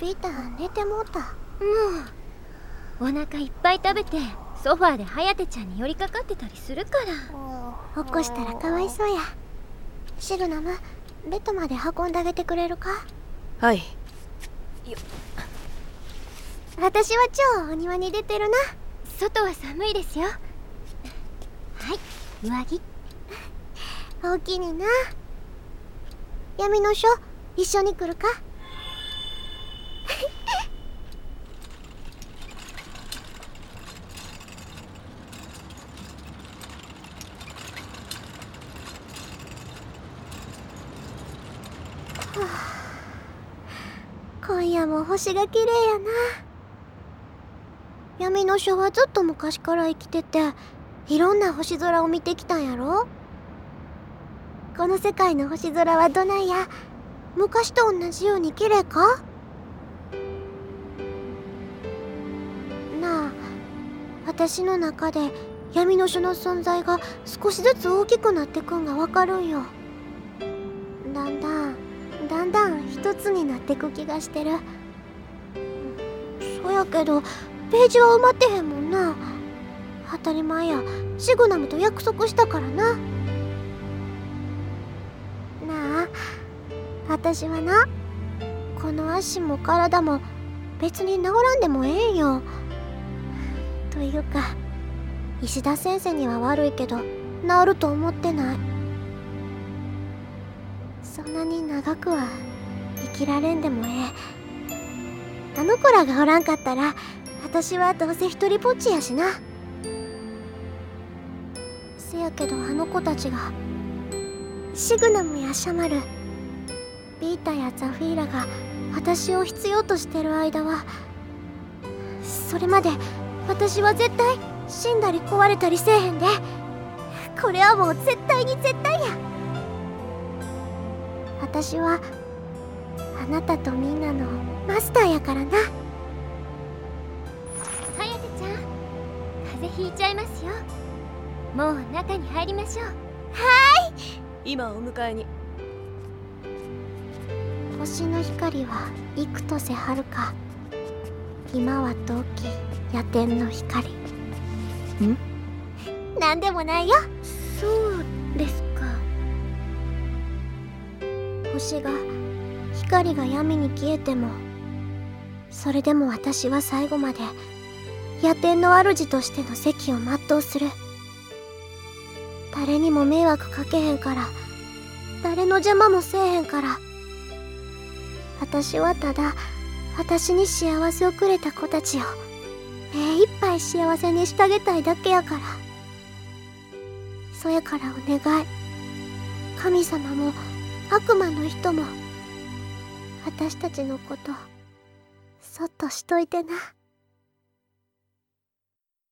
ビータ寝てもうた。もうお腹いっぱい食べてソファーで颯ちゃんに寄りかかってたりするから。起こしたらかわいそうや。シグナムベッドまで運んであげてくれるか？はい。私は超お庭に出てるな。外は寒いですよ。はい。上着おおきにな闇の書一緒に来るか？今夜も星が綺麗やな。闇の書はずっと昔から生きてていろんな星空を見てきたんやろ？この世界の星空はどないや？昔と同じように綺麗か？なあ私の中で闇の書の存在が少しずつ大きくなってくんがわかるんよ。だんだんだんだん一つになってく気がしてる。そやけどページは埋まってへんもんな。当たり前や。シグナムと約束したからなな。私はなこの足も体も別に治らんでもええんよ。というか石田先生には悪いけど治ると思ってない。そんなに長くは生きられんでもええ。あの子らがおらんかったら私はどうせ一人ぼっちやしな。せやけどあの子たちがシグナムやシャマルビータやザフィーラが私を必要としてる間はそれまで私は絶対死んだり壊れたりせえへんで。これはもう絶対に絶対や。私はあなたとみんなのマスターやからな。颯ちゃん風邪ひいちゃいますよ。もう中に入りましょう。今お迎えに星の光は幾とせはるか。今は陶器夜天の光。ん？なんでもないよ。そうですか。星が光が闇に消えてもそれでも私は最後まで夜天の主としての席を全うする。誰にも迷惑かけへんから誰の邪魔もせえへんから私はただ私に幸せをくれた子たちを目いっぱい幸せにしてあげたいだけやからそやからお願い神様も悪魔の人も私たちのことそっとしといてな。